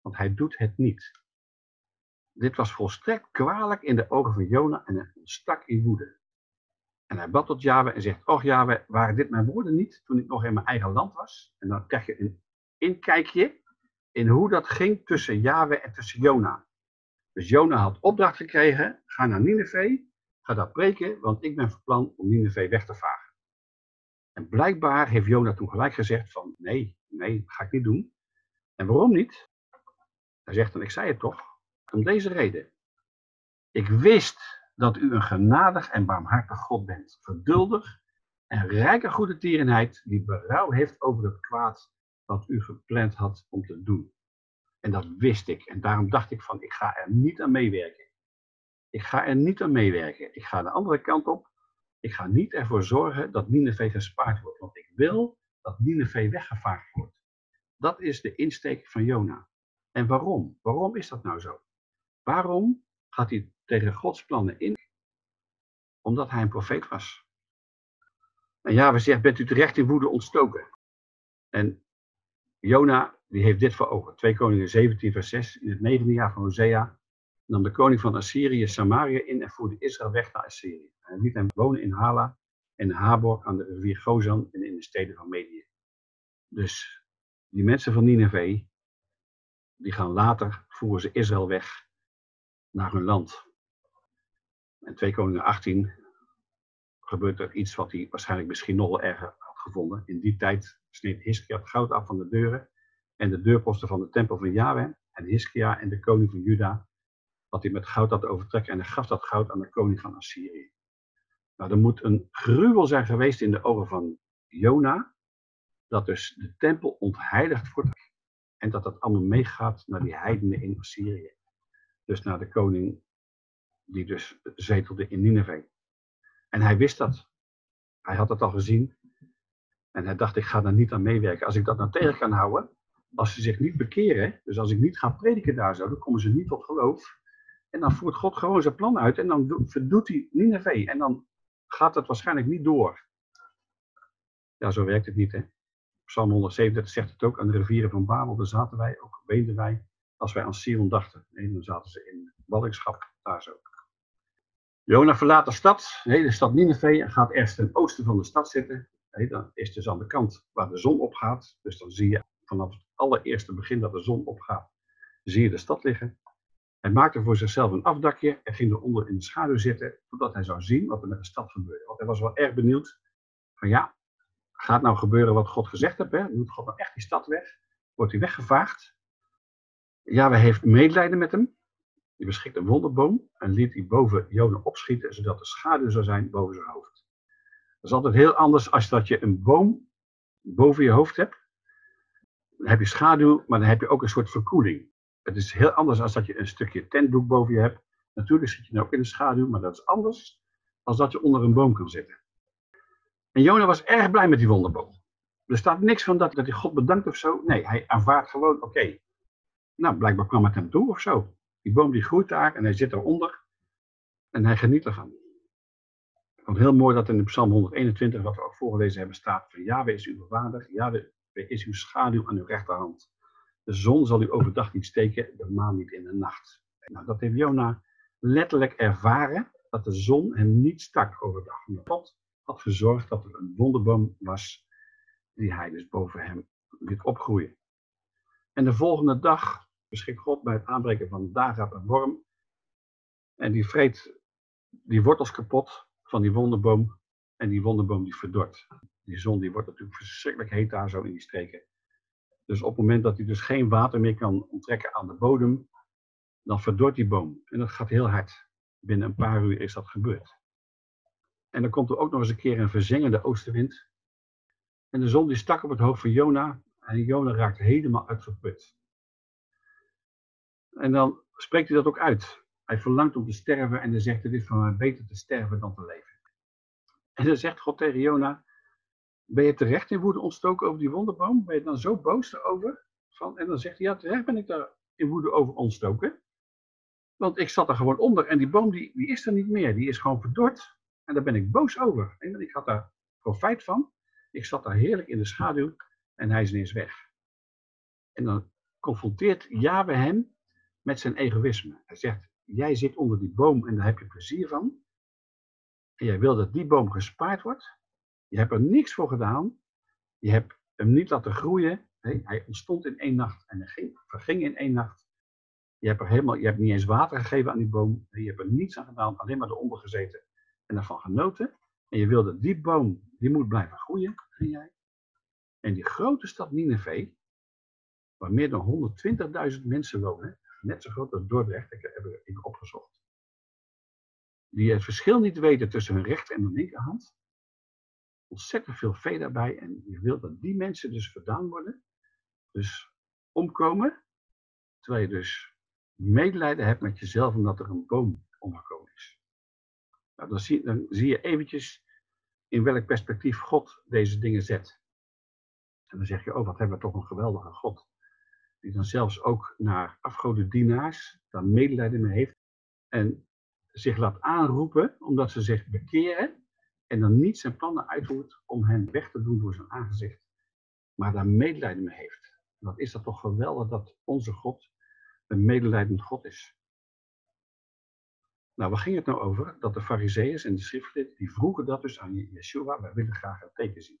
Want hij doet het niet. Dit was volstrekt kwalijk in de ogen van Jona en hij stak in woede. En hij bad tot Yahweh en zegt, och Yahweh, waren dit mijn woorden niet toen ik nog in mijn eigen land was? En dan krijg je een inkijkje in hoe dat ging tussen Yahweh en tussen Jona. Dus Jona had opdracht gekregen, ga naar Nineveh, ga daar preken, want ik ben van plan om Nineveh weg te vagen. En blijkbaar heeft Jona toen gelijk gezegd van, nee, nee, dat ga ik niet doen. En waarom niet? Hij zegt dan, ik zei het toch, om deze reden. Ik wist dat u een genadig en barmhartig God bent, geduldig en rijke goede tierenheid, die berouw heeft over het kwaad wat u gepland had om te doen. En dat wist ik. En daarom dacht ik van, ik ga er niet aan meewerken. Ik ga er niet aan meewerken. Ik ga de andere kant op. Ik ga niet ervoor zorgen dat Nineveh gespaard wordt. Want ik wil dat Nineveh weggevaagd wordt. Dat is de insteek van Jona. En waarom? Waarom is dat nou zo? Waarom gaat hij tegen Gods plannen in? Omdat hij een profeet was. En ja, we zeggen, bent u terecht in woede ontstoken? En Jona die heeft dit voor ogen. 2 Koningen 17 vers 6. In het negende jaar van Hosea nam de koning van Assyrië Samaria in en voerde Israël weg naar Assyrië. Hij liet hem wonen in Hala en Habor aan de rivier Gozan en in de steden van Medië. Dus die mensen van Nineveh, die gaan later, voeren ze Israël weg naar hun land. En 2 Koningen 18 gebeurt er iets wat hij waarschijnlijk misschien nog erger gevonden. In die tijd sneed Hiskia het goud af van de deuren en de deurposten van de tempel van Yahweh en Hiskia en de koning van Juda, wat hij met goud had overtrekken en hij gaf dat goud aan de koning van Assyrië. Nou, er moet een gruwel zijn geweest in de ogen van Jona, dat dus de tempel ontheiligd wordt en dat dat allemaal meegaat naar die heidenen in Assyrië. Dus naar de koning die dus zetelde in Nineveh. En hij wist dat. Hij had dat al gezien. En hij dacht, ik ga daar niet aan meewerken. Als ik dat nou tegen kan houden, als ze zich niet bekeren, dus als ik niet ga prediken daar zo, dan komen ze niet tot geloof. En dan voert God gewoon zijn plan uit en dan verdoet hij Nineveh. En dan gaat het waarschijnlijk niet door. Ja, zo werkt het niet, hè. Psalm 137 zegt het ook, aan de rivieren van Babel, daar zaten wij, ook weenden wij, als wij aan Sion dachten. Nee, dan zaten ze in ballingschap, daar zo. Jona verlaat de stad, de hele stad Nineveh, en gaat eerst ten oosten van de stad zitten. Dan is dus aan de kant waar de zon opgaat. Dus dan zie je vanaf het allereerste begin dat de zon opgaat, zie je de stad liggen. Hij maakte voor zichzelf een afdakje en ging eronder in de schaduw zitten, totdat hij zou zien wat er met de stad gebeurde. Want hij was wel erg benieuwd van ja, gaat nou gebeuren wat God gezegd heeft? Hè? Moet God nou echt die stad weg? Wordt hij weggevaagd? Ja, wij heeft medelijden met hem. Die beschikt een wonderboom en liet die boven Jona opschieten, zodat de schaduw zou zijn boven zijn hoofd. Dat is altijd heel anders als dat je een boom boven je hoofd hebt dan heb je schaduw, maar dan heb je ook een soort verkoeling. Het is heel anders dan dat je een stukje tentdoek boven je hebt. Natuurlijk zit je dan ook in de schaduw, maar dat is anders dan dat je onder een boom kan zitten. En Jona was erg blij met die wonderboom. Er staat niks van dat, dat hij God bedankt of zo. Nee, hij aanvaardt gewoon, oké. Nou, blijkbaar kwam het hem toe of zo. Die boom die groeit daar en hij zit eronder. En hij geniet ervan. Vond heel mooi dat in de Psalm 121, wat we ook voorgelezen hebben, staat van Yahweh is uw vader, Yahweh is uw schaduw aan uw rechterhand. De zon zal u overdag niet steken, de maan niet in de nacht. Nou, dat heeft Jona letterlijk ervaren, dat de zon hem niet stak overdag. Omdat God had gezorgd dat er een wonderboom was, die hij dus boven hem liet opgroeien. En de volgende dag beschikt God bij het aanbreken van de dagen een worm. En die vreet die wortels kapot van die wonderboom. En die wonderboom die verdort. Die zon die wordt natuurlijk verschrikkelijk heet daar zo in die streken. Dus op het moment dat hij dus geen water meer kan onttrekken aan de bodem, dan verdort die boom. En dat gaat heel hard. Binnen een paar uur is dat gebeurd. En dan komt er ook nog eens een keer een verzengende oostenwind. En de zon die stak op het hoofd van Jona. En Jona raakt helemaal uitgeput. En dan spreekt hij dat ook uit. Hij verlangt om te sterven en dan zegt hij, dit van mij beter te sterven dan te leven. En dan zegt God tegen Jona, ben je terecht in woede ontstoken over die wonderboom? Ben je dan zo boos erover? Van, en dan zegt hij, ja terecht ben ik daar in woede over ontstoken. Want ik zat er gewoon onder en die boom die, die is er niet meer. Die is gewoon verdord. En daar ben ik boos over. En ik had daar profijt van. Ik zat daar heerlijk in de schaduw en hij is ineens weg. En dan confronteert Yahweh hem met zijn egoïsme. Hij zegt, jij zit onder die boom en daar heb je plezier van. En jij wil dat die boom gespaard wordt. Je hebt er niks voor gedaan. Je hebt hem niet laten groeien. hij ontstond in één nacht en verging in één nacht. Je hebt, er helemaal, je hebt niet eens water gegeven aan die boom. Je hebt er niets aan gedaan, alleen maar eronder gezeten en ervan genoten. En je wilde die boom, die moet blijven groeien, ging jij. En die grote stad Nineveh, waar meer dan 120.000 mensen wonen, net zo groot als Dordrecht, ik heb ik opgezocht. Die het verschil niet weten tussen hun rechter en hun linkerhand. Ontzettend veel vee daarbij. En je wil dat die mensen dus verdaan worden. Dus omkomen. Terwijl je dus medelijden hebt met jezelf omdat er een boom omgekomen is. Nou, dan, zie, dan zie je eventjes in welk perspectief God deze dingen zet. En dan zeg je, oh wat hebben we toch een geweldige God die dan zelfs ook naar afgodendienaars dan medelijden mee heeft en zich laat aanroepen omdat ze zich bekeren en dan niet zijn plannen uitvoert om hen weg te doen voor zijn aangezicht, maar daar medelijden mee heeft. wat is dat toch geweldig dat onze God een medelijdend God is. Nou, waar ging het nou over? Dat de fariseeërs en de schriftgeleerden, die vroegen dat dus aan Yeshua, wij willen graag een teken zien.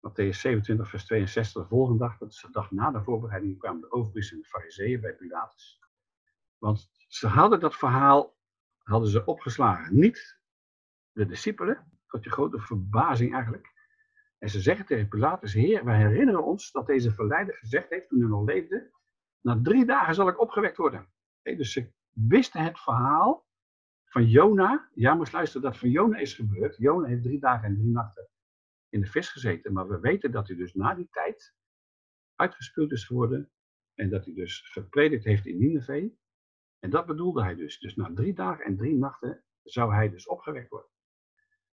Matthäus 27, vers 62, de volgende dag, dat is de dag na de voorbereiding, kwamen de overpriesters en de fariseeën bij Pilatus. Want ze hadden dat verhaal, hadden ze opgeslagen. Niet de discipelen, tot je grote verbazing eigenlijk. En ze zeggen tegen Pilatus, Heer, wij herinneren ons dat deze verleider gezegd heeft toen hij nog leefde, na drie dagen zal ik opgewekt worden. dus ze wisten het verhaal van Jona. Ja, maar luisteren, dat van Jona is gebeurd. Jona heeft drie dagen en drie nachten in de vis gezeten. Maar we weten dat hij dus na die tijd uitgespeeld is geworden. En dat hij dus gepredikt heeft in Nineveh. En dat bedoelde hij dus. Dus na drie dagen en drie nachten zou hij dus opgewekt worden.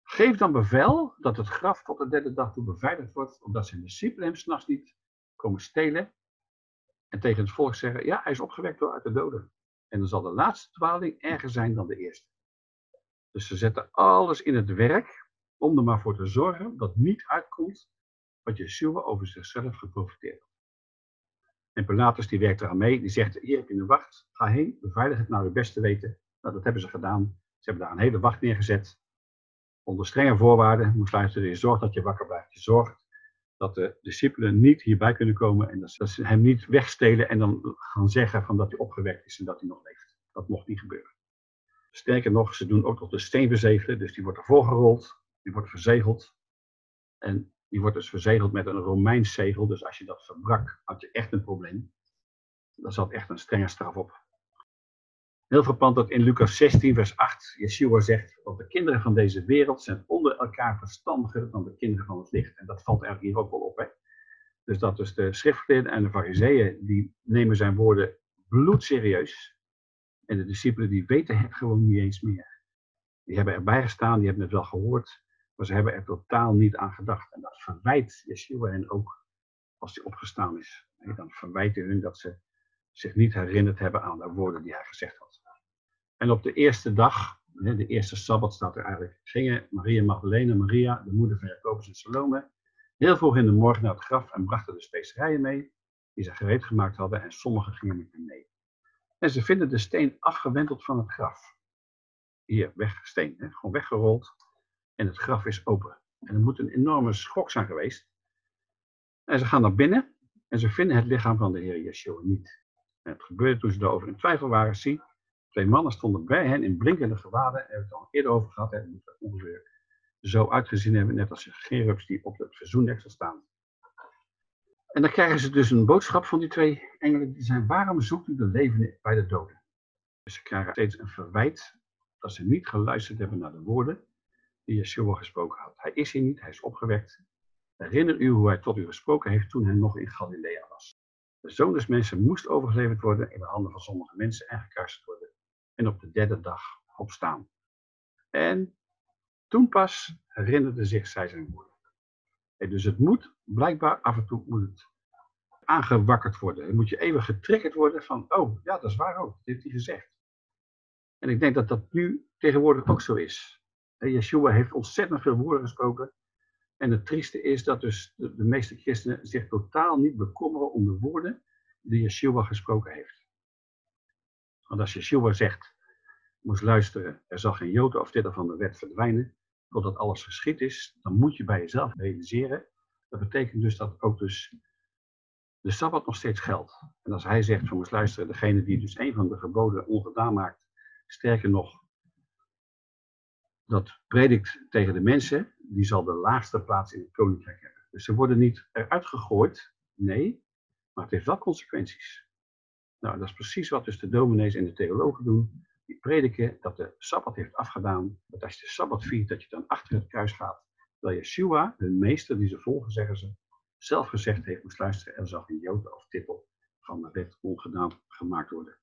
Geef dan bevel dat het graf tot de derde dag toe beveiligd wordt, omdat zijn discipelen hem s'nachts niet komen stelen. En tegen het volk zeggen, ja, hij is opgewekt door uit de doden. En dan zal de laatste dwaling erger zijn dan de eerste. Dus ze zetten alles in het werk om er maar voor te zorgen dat niet uitkomt wat Yeshua over zichzelf geprofiteerd. En Pilatus die werkt eraan mee, die zegt, hier heb je een wacht, ga heen, beveilig het naar uw beste weten. Nou, dat hebben ze gedaan. Ze hebben daar een hele wacht neergezet. Onder strenge voorwaarden, moet luisteren, je zorgt dat je wakker blijft. Je zorgt dat de discipelen niet hierbij kunnen komen en dat ze hem niet wegstelen en dan gaan zeggen van dat hij opgewekt is en dat hij nog leeft. Dat mocht niet gebeuren. Sterker nog, ze doen ook nog de steen dus die wordt ervoor gerold die wordt verzegeld. En die wordt dus verzegeld met een Romeins zegel. Dus als je dat verbrak, had je echt een probleem. Daar zat echt een strenge straf op. Heel verpand dat in Lucas 16, vers 8, Yeshua zegt dat de kinderen van deze wereld zijn onder elkaar verstandiger dan de kinderen van het licht. En dat valt er hier ook wel op. Hè? Dus dat dus de schriftgeleerden en de fariseeën, die nemen zijn woorden bloedserieus. En de discipelen, die weten het gewoon niet eens meer. Die hebben erbij gestaan, die hebben het wel gehoord. Maar ze hebben er totaal niet aan gedacht. En dat verwijt Yeshua hen ook als hij opgestaan is. Dan verwijt hij hun dat ze zich niet herinnerd hebben aan de woorden die hij gezegd had. En op de eerste dag de eerste Sabbat staat er eigenlijk, gingen Maria Magdalena, Maria, de moeder van Jacobus en Salome, heel vroeg in de morgen naar het graf en brachten de specerijen mee, die ze gereed gemaakt hadden, en sommigen gingen met hen mee. En ze vinden de steen afgewenteld van het graf. Hier, wegsteen, hè? gewoon weggerold. En het graf is open. En er moet een enorme schok zijn geweest. En ze gaan naar binnen en ze vinden het lichaam van de Heer Yeshua niet. En het gebeurde toen ze daarover in twijfel waren. Zie, twee mannen stonden bij hen in blinkende gewaden. Daar hebben we het al eerder over gehad. Het moet er ongeveer zo uitgezien hebben, net als de gerubs die op het verzoendeksel staan. En dan krijgen ze dus een boodschap van die twee engelen. Die zijn, waarom zoekt u de levenden bij de doden? Dus ze krijgen steeds een verwijt dat ze niet geluisterd hebben naar de woorden die Yeshua gesproken had. Hij is hier niet, hij is opgewekt. Herinner u hoe hij tot u gesproken heeft toen hij nog in Galilea was. De zoon des mensen moest overgeleverd worden in de handen van sommige mensen en gekruisigd worden. En op de derde dag opstaan. En toen pas herinnerde zich zij zijn woorden. dus het moet, blijkbaar af en toe moet het aangewakkerd worden. Dan moet je even getriggerd worden van, oh ja, dat is waar ook, dat heeft hij gezegd. En ik denk dat dat nu tegenwoordig ook zo is. Yeshua heeft ontzettend veel woorden gesproken. En het trieste is dat dus de, meeste christenen zich totaal niet bekommeren om de woorden die Yeshua gesproken heeft. Want als Yeshua zegt, moest luisteren, er zal geen jood of dit van de wet verdwijnen, totdat alles geschied is, dan moet je bij jezelf realiseren. Dat betekent dus dat ook dus de Sabbat nog steeds geldt. En als hij zegt, van moest luisteren, degene die dus een van de geboden ongedaan maakt, sterker nog, dat predikt tegen de mensen, die zal de laagste plaats in het koninkrijk hebben. Dus ze worden niet eruit gegooid, nee, maar het heeft wel consequenties. Nou, dat is precies wat dus de dominees en de theologen doen. Die prediken dat de Sabbat heeft afgedaan, dat als je de Sabbat viert, dat je dan achter het kruis gaat. Terwijl Yeshua, hun meester die ze volgen, zeggen ze, zelf gezegd heeft, moest luisteren, er zal geen jood of titel van de wet ongedaan gemaakt worden.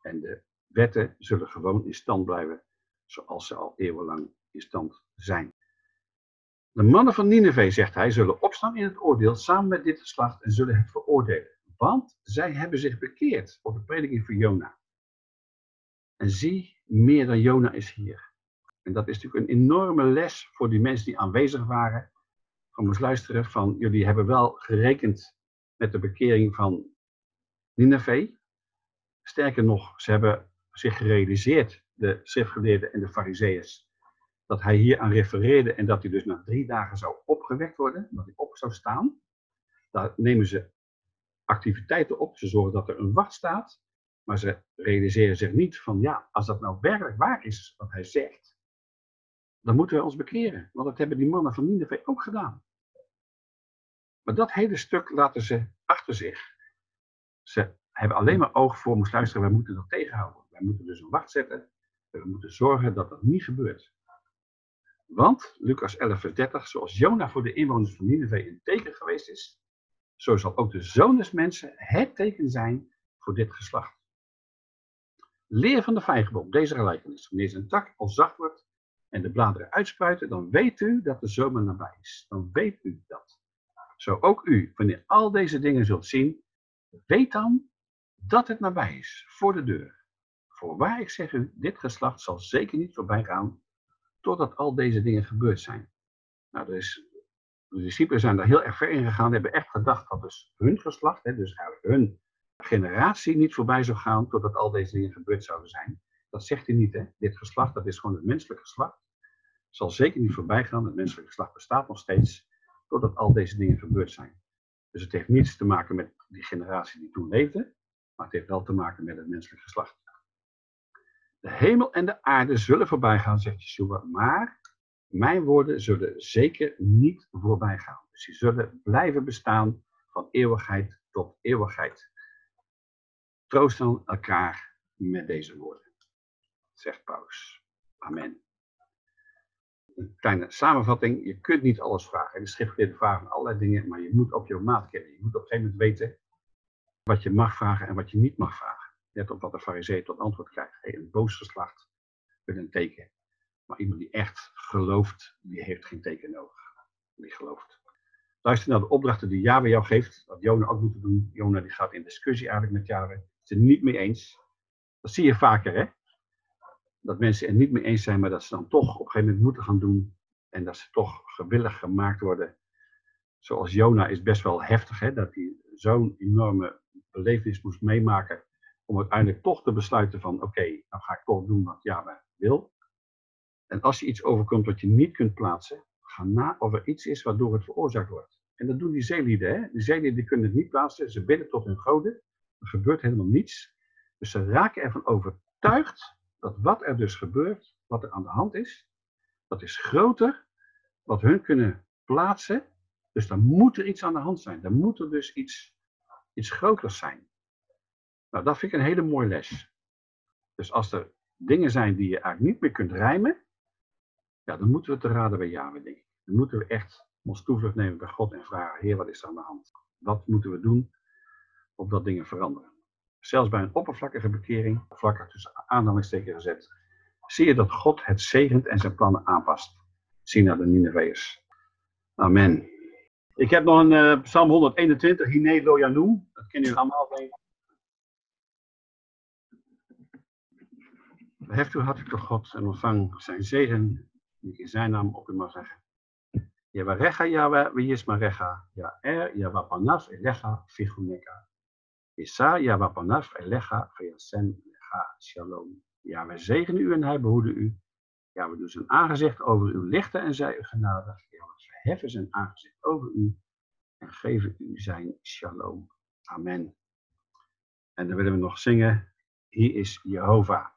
En de wetten zullen gewoon in stand blijven zoals ze al eeuwenlang in stand zijn. De mannen van Nineveh, zegt hij, zullen opstaan in het oordeel samen met dit geslacht en zullen het veroordelen. Want zij hebben zich bekeerd op de prediking van Jona. En zie, meer dan Jona is hier. En dat is natuurlijk een enorme les voor die mensen die aanwezig waren. Van moest luisteren van, jullie hebben wel gerekend met de bekering van Nineveh. Sterker nog, ze hebben zich gerealiseerd de schriftgeleerden en de fariseeërs, dat hij hier aan refereerde en dat hij dus na drie dagen zou opgewekt worden, dat hij op zou staan. Daar nemen ze activiteiten op, ze zorgen dat er een wacht staat, maar ze realiseren zich niet van, ja, als dat nou werkelijk waar is wat hij zegt, dan moeten we ons bekeren, want dat hebben die mannen van Nineveh ook gedaan. Maar dat hele stuk laten ze achter zich. Ze hebben alleen maar oog voor, moest luisteren, wij moeten dat tegenhouden. Wij moeten dus een wacht zetten we moeten zorgen dat dat niet gebeurt. Want, Lucas 11, vers 30, zoals Jona voor de inwoners van Nineveh een teken geweest is, zo zal ook de zoon des mensen het teken zijn voor dit geslacht. Leer van de vijgenboom, deze gelijkenis. Wanneer zijn tak al zacht wordt en de bladeren uitspruiten, dan weet u dat de zomer nabij is. Dan weet u dat. Zo ook u, wanneer al deze dingen zult zien, weet dan dat het nabij is, voor de deur. Voorwaar, ik zeg u, dit geslacht zal zeker niet voorbij gaan, totdat al deze dingen gebeurd zijn. Nou, dus, de discipelen zijn daar heel erg ver in gegaan, hebben echt gedacht dat dus hun geslacht, hè, dus eigenlijk hun generatie, niet voorbij zou gaan, totdat al deze dingen gebeurd zouden zijn. Dat zegt hij niet, hè. Dit geslacht, dat is gewoon het menselijk geslacht. Zal zeker niet voorbij gaan, het menselijke geslacht bestaat nog steeds, totdat al deze dingen gebeurd zijn. Dus het heeft niets te maken met die generatie die toen leefde, maar het heeft wel te maken met het menselijk geslacht. De hemel en de aarde zullen voorbij gaan, zegt Yeshua, maar mijn woorden zullen zeker niet voorbij gaan. Dus die zullen blijven bestaan van eeuwigheid tot eeuwigheid. Troost dan elkaar met deze woorden, zegt Paulus. Amen. Een kleine samenvatting. Je kunt niet alles vragen. De schriftgeleerden vragen allerlei dingen, maar je moet op je maat kennen. Je moet op een gegeven moment weten wat je mag vragen en wat je niet mag vragen. Net op wat de farisee tot antwoord krijgt. Hey, een boos geslacht wil een teken. Maar iemand die echt gelooft, die heeft geen teken nodig. Die gelooft. Luister naar de opdrachten die Yahweh jou geeft. Dat Jona ook moet doen. Jona die gaat in discussie eigenlijk met Yahweh. Het is het niet mee eens. Dat zie je vaker hè. dat mensen er niet mee eens zijn, maar dat ze dan toch op een gegeven moment moeten gaan doen. En dat ze toch gewillig gemaakt worden. Zoals Jona is best wel heftig, hè, dat hij zo'n enorme belevenis moest meemaken. Om uiteindelijk toch te besluiten van, oké, dan ga ik toch doen wat Yahweh wil. En als je iets overkomt wat je niet kunt plaatsen, ga na of er iets is waardoor het veroorzaakt wordt. En dat doen die zeelieden. Hè? Die zeelieden kunnen het niet plaatsen. Ze bidden tot hun goden. Er gebeurt helemaal niets. Dus ze raken ervan overtuigd dat wat er dus gebeurt, wat er aan de hand is, dat is groter wat hun kunnen plaatsen. Dus dan moet er iets aan de hand zijn. Dan moet er dus iets, iets groters zijn. Nou, dat vind ik een hele mooie les. Dus als er dingen zijn die je eigenlijk niet meer kunt rijmen, ja, dan moeten we te raden bij Yahweh, denk ik. Dan moeten we echt ons toevlucht nemen bij God en vragen, Heer, wat is er aan de hand? Wat moeten we doen opdat dingen veranderen? Zelfs bij een oppervlakkige bekering, vlakkig tussen aanhalingstekens gezet, zie je dat God het zegent en zijn plannen aanpast. Zie naar de Nineveërs. Amen. Ik heb nog een uh, Psalm 121, Hine Lo. Dat kennen jullie allemaal. Heft u hartelijk tot God en ontvang zijn zegen, die in zijn naam op u mag v'yismarecha, Ya'er Yavapanaf elecha figuneka. Isa elecha lecha shalom. Ja, wij zegenen u en hij behoede u. Ja, we doen zijn aangezicht over u lichten en zij u genadig. Ja, we verheffen zijn aangezicht over u en geven u zijn shalom. Amen. En dan willen we nog zingen. Hier is Jehovah.